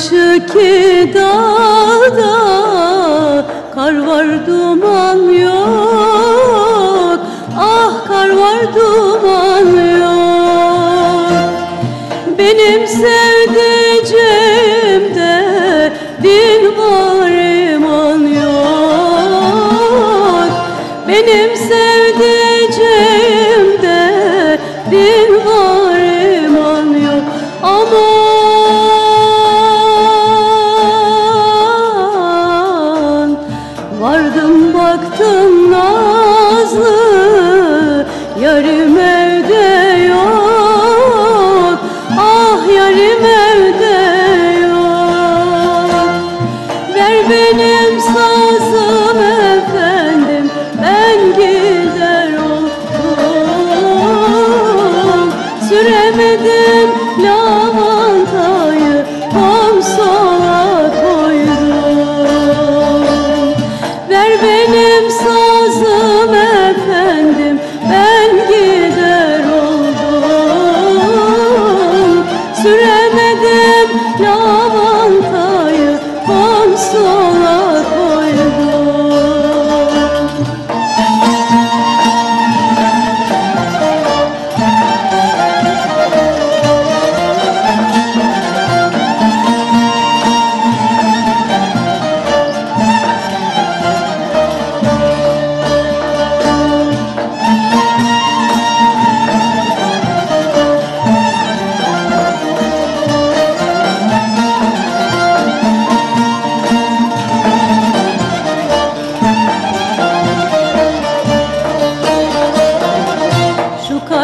Karşıki dağda kar var duman yok. Ah kar var duman yok. Benim sevdiceğimde din var iman yok. Benim sevdiceğimde din var bıraktım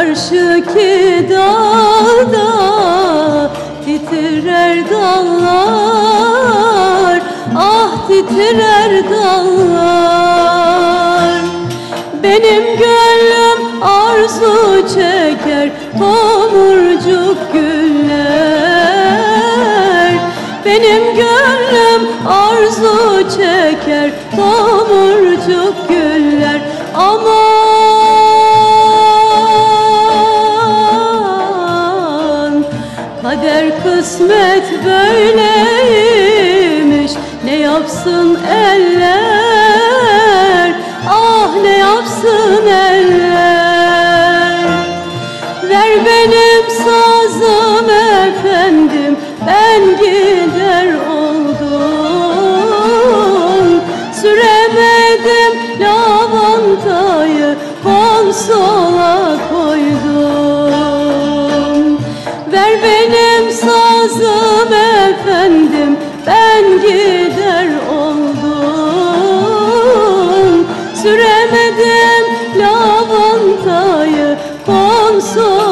karşıki dağda titrer dallar Ah titrer dallar. Benim gönlüm arzu çeker tomurcuk güller. Benim gönlüm arzu çeker tomurcuk güller. Aman kısmet böyleymiş. Ne yapsın eller Konsola